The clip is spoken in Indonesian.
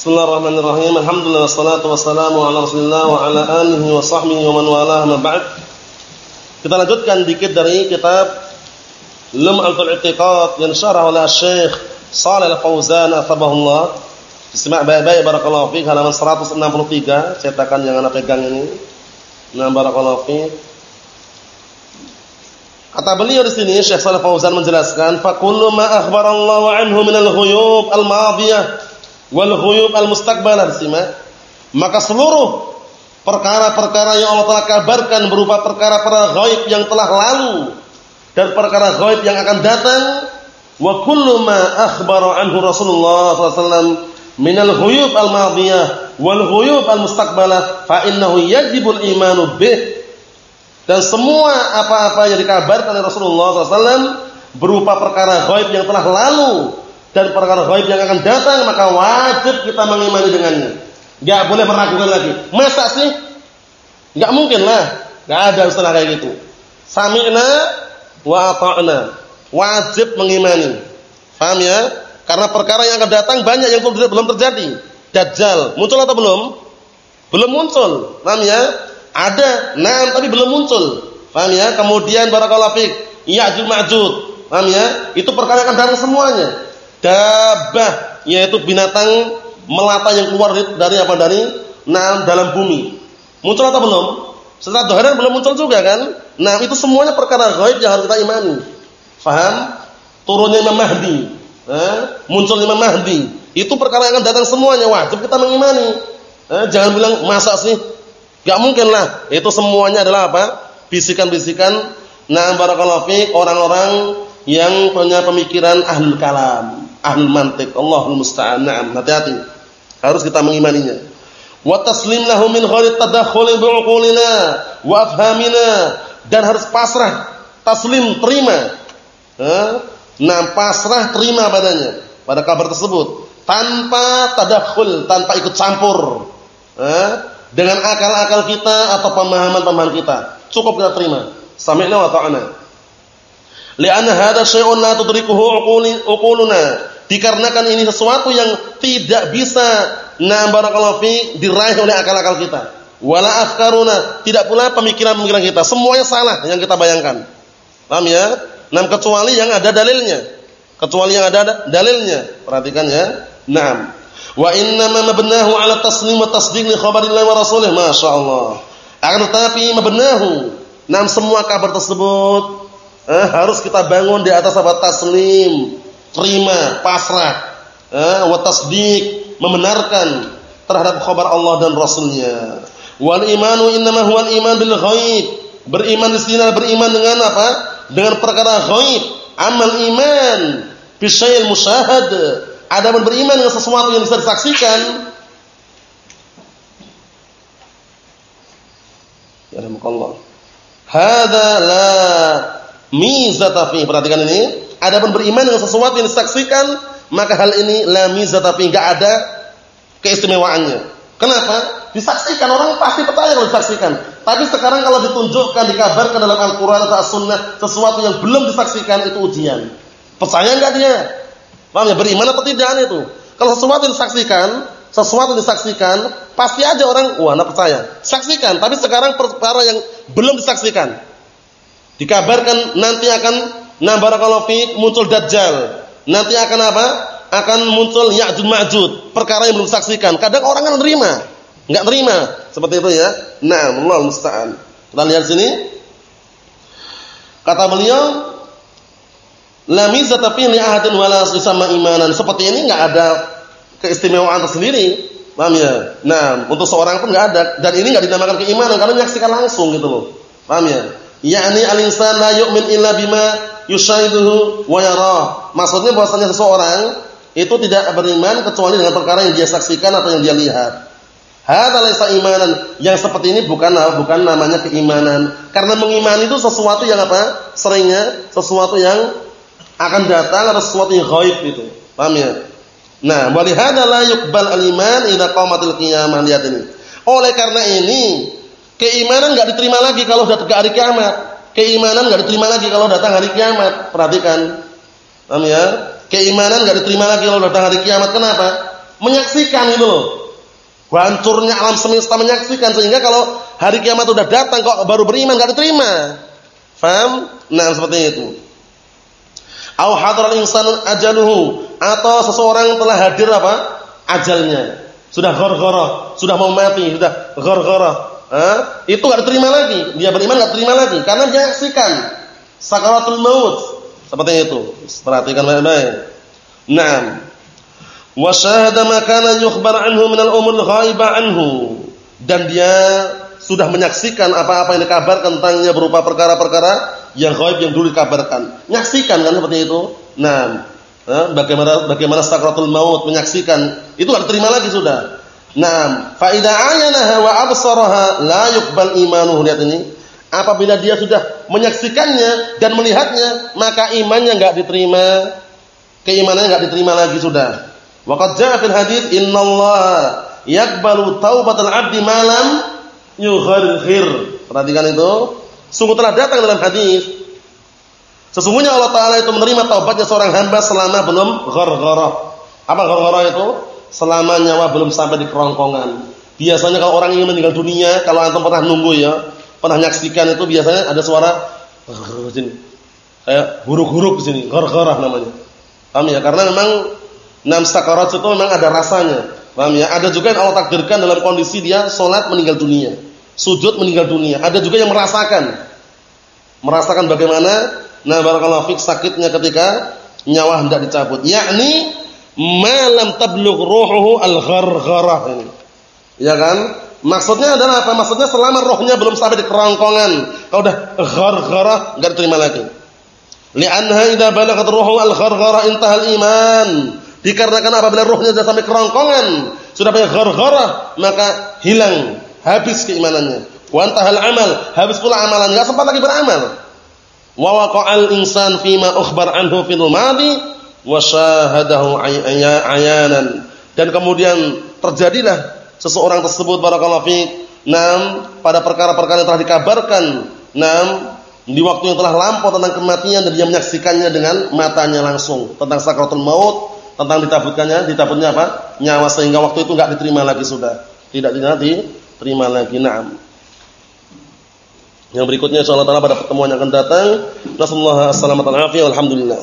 Bismillahirrahmanirrahim. Alhamdulillah wassalatu wassalamu ala Rasulillah wa ala alihi wa sahbihi wa man walah ma ba'd. Kita lanjutkan dikit dari kitab Lum'atul I'tiqad yang syarah oleh Syekh Shalih Al-Fauzan atsabahullah. Simak baik-baik barakallahu fiik halaman 163 cetakan yang ana pegang ini. Nah barakallahu fiik. Kata beliau di sini Syekh Shalih Fauzan menjelaskan fa kullu ma akhbarallahu anhu minal ghuyub al-madiyah wal ghuyub al mustaqbalah simak maka seluruh perkara-perkara yang Allah telah kabarkan berupa perkara-perkara gaib yang telah lalu dan perkara gaib yang akan datang wa kullu ma akhbara anhu Rasulullah sallallahu min al ghuyub al madiyah wal ghuyub al mustaqbalah fa innahu yajibul imanu bih. Dan semua apa-apa yang dikabarkan oleh Rasulullah SAW berupa perkara gaib yang telah lalu dan perkara gaib yang akan datang maka wajib kita mengimani dengannya. Enggak boleh meragukan lagi. Masa sih? Enggak mungkin lah. Enggak ada istilah kayak gitu. Sami'na wa ata'na. Wajib mengimani. Paham ya? Karena perkara yang akan datang banyak yang belum terjadi. Dajjal muncul atau belum? Belum muncul. Paham ya? Ada, nah tapi belum muncul. Paham ya? Kemudian barakallahu fik, Ya'juj Ma'juj. Paham ya? Itu perkara yang akan datang semuanya dabah yaitu binatang melata yang keluar dari apa dari nah dalam bumi. Muncul atau belum? Setelah dohran belum muncul juga kan? Nah, itu semuanya perkara gaib yang harus kita imani. Faham? Turunnya Imam Mahdi, eh? munculnya Imam Mahdi. Itu perkara yang akan datang semuanya wajib kita mengimani. Eh? Jangan bilang masa sih? Gak mungkin lah. Itu semuanya adalah apa? Bisikan-bisikan nah barakallahu fiik orang-orang yang punya pemikiran ahlul kalam ahlul mantiq. Allahul musta'an. Naam, hati-hati. Harus kita mengimaninya. Wa taslim lahu min ghairi tadakhul bi'uqulina wa afhamina dan harus pasrah, taslim, terima. Nah, pasrah terima padanya pada kabar tersebut tanpa tadakhul, tanpa ikut campur. Dengan akal-akal kita atau pemahaman-pemahaman kita. Cukup kita terima. Sami'na wa ta'ana. Li'anna hadha syai'un la tudrikuhu uquluna Dikarenakan ini sesuatu yang tidak bisa na barakallahu fi diraih oleh akal-akal kita. Wala afkaruna, tidak pula pemikiran-pemikiran kita. Semuanya salah yang kita bayangkan. Paham ya? Nam kecuali yang ada dalilnya. Kecuali yang ada dalilnya. Perhatikan ya. Naam. Wa inna ma mabnahu ala taslim wa tasdiq li khabarillahi wa rasulih. Masyaallah. Akan tetapi mabnahu. Nam semua kabar tersebut eh, harus kita bangun di atas apa taslim terima, pasrah, eh, wa tasdiq, membenarkan terhadap kabar Allah dan Rasulnya. Wal imanu innama huwal iman bil ghaib. Beriman di sini beriman dengan apa? Dengan perkara ghaib. Amal iman bisyai'il musyahad. Ada beriman dengan sesuatu yang bisa disaksikan. Ya Allah. Hada la mizata fi. Perhatikan ini. Adapun beriman dengan sesuatu yang disaksikan, maka hal ini la mizah tapi enggak ada keistimewaannya. Kenapa? Disaksikan orang pasti percaya kalau disaksikan. Tapi sekarang kalau ditunjukkan, dikabarkan dalam Al-Qur'an atau As-Sunnah sesuatu yang belum disaksikan itu ujian. Percaya enggak dia? Paham ya? Beriman atau tidak itu? Kalau sesuatu yang disaksikan, sesuatu yang disaksikan, pasti aja orang, wah, nak percaya. Saksikan, tapi sekarang perkara yang belum disaksikan. Dikabarkan nanti akan barakallahu fiik muncul dajjal. Nanti akan apa? Akan muncul Ya'juj Ma'juj, perkara yang belum disaksikan. Kadang orang kan nerima, enggak nerima. Seperti itu ya. Nah, Allah musta'an. Kita lihat sini. Kata beliau, la fi li ahadin wala sama imanan. Seperti ini enggak ada keistimewaan tersendiri. Paham ya? Nah, untuk seorang pun enggak ada dan ini enggak dinamakan keimanan karena menyaksikan langsung gitu loh. Paham ya? Yakni al-insan la yu'min illa bima yusaiduhu wa yarah. Maksudnya bahwasanya seseorang itu tidak beriman kecuali dengan perkara yang dia saksikan atau yang dia lihat. Hadza laisa imanan. Yang seperti ini bukan bukan namanya keimanan. Karena mengimani itu sesuatu yang apa? Seringnya sesuatu yang akan datang atau sesuatu yang gaib itu. Paham ya? Nah, wa hadza la yuqbal al-iman idza qamatil qiyamah lihat ini. Oleh karena ini, keimanan enggak diterima lagi kalau sudah tegak hari kiamat keimanan nggak diterima lagi kalau datang hari kiamat. Perhatikan. Paham ya? Keimanan nggak diterima lagi kalau datang hari kiamat. Kenapa? menyaksikan itu loh. Hancurnya alam semesta menyaksikan sehingga kalau hari kiamat sudah datang kok baru beriman enggak diterima. Faham? Nah, seperti itu. Au hadaral insanun ajaluhu atau seseorang telah hadir apa? ajalnya. Sudah ghar sudah mau mati, sudah ghar-ghara. Itu enggak diterima lagi. Dia beriman enggak terima lagi karena dia saksikan sakaratul maut. Seperti itu. Perhatikan baik-baik. Naam. Wa syahada ma yukhbar anhu min al-umur ghaiba anhu. Dan dia sudah menyaksikan apa-apa yang dikabarkan tentangnya berupa perkara-perkara yang ghaib yang dulu dikabarkan. Menyaksikan kan seperti itu. Nah, bagaimana bagaimana sakratul maut menyaksikan itu enggak diterima lagi sudah. Nah, fa idza ayanaha wa absaraha la yuqbal imanuhu lihat ini. Apabila dia sudah menyaksikannya dan melihatnya, maka imannya enggak diterima. Keimanannya enggak diterima lagi sudah. Waqad jaa fil hadits innallaha yaqbalu taubatal 'abdi malam yugharghir. Perhatikan itu. Sungguh telah datang dalam hadis Sesungguhnya Allah Taala itu menerima taubatnya seorang hamba selama belum gharghara. Apa gharghara itu? Selama nyawa belum sampai di kerongkongan. Biasanya kalau orang ingin meninggal dunia, kalau antum pernah nunggu ya, pernah nyaksikan itu biasanya ada suara sini. Kayak huruf-huruf di sini, gharghara namanya. Paham ya? Karena memang Nam sakarat itu memang ada rasanya. Paham ya? Ada juga yang Allah takdirkan dalam kondisi dia sholat meninggal dunia. Sujud meninggal dunia. Ada juga yang merasakan. Merasakan bagaimana nah barakallahu fik sakitnya ketika nyawa hendak dicabut. Yakni malam tablugh ruhuhu al-ghargharah ini. Ya kan? Maksudnya adalah apa? Maksudnya selama rohnya belum sampai di kerongkongan. Kalau udah ghargharah enggak diterima lagi. Li'anha idza balagat ruhu al-ghargharah intahal iman. Dikarenakan apabila ruhnya sudah sampai kerongkongan, sudah banyak ghargharah, maka hilang, habis keimanannya. Wa amal, habis pula amalan, enggak sempat lagi beramal. Wa waqa'al insan fima ukhbar anhu fil madi wa syahadahu ayanan. Dan kemudian terjadilah seseorang tersebut barakallahu fiik, nam pada perkara-perkara yang telah dikabarkan, nam di waktu yang telah lampau tentang kematian dan dia menyaksikannya dengan matanya langsung tentang sakratul maut tentang ditabutkannya, ditabutnya apa? Nyawa sehingga waktu itu enggak diterima lagi sudah. Tidak diterima lagi. Naam. Yang berikutnya insyaallah taala pada pertemuan yang akan datang. Nasallahu alaihi wasallam alhamdulillah.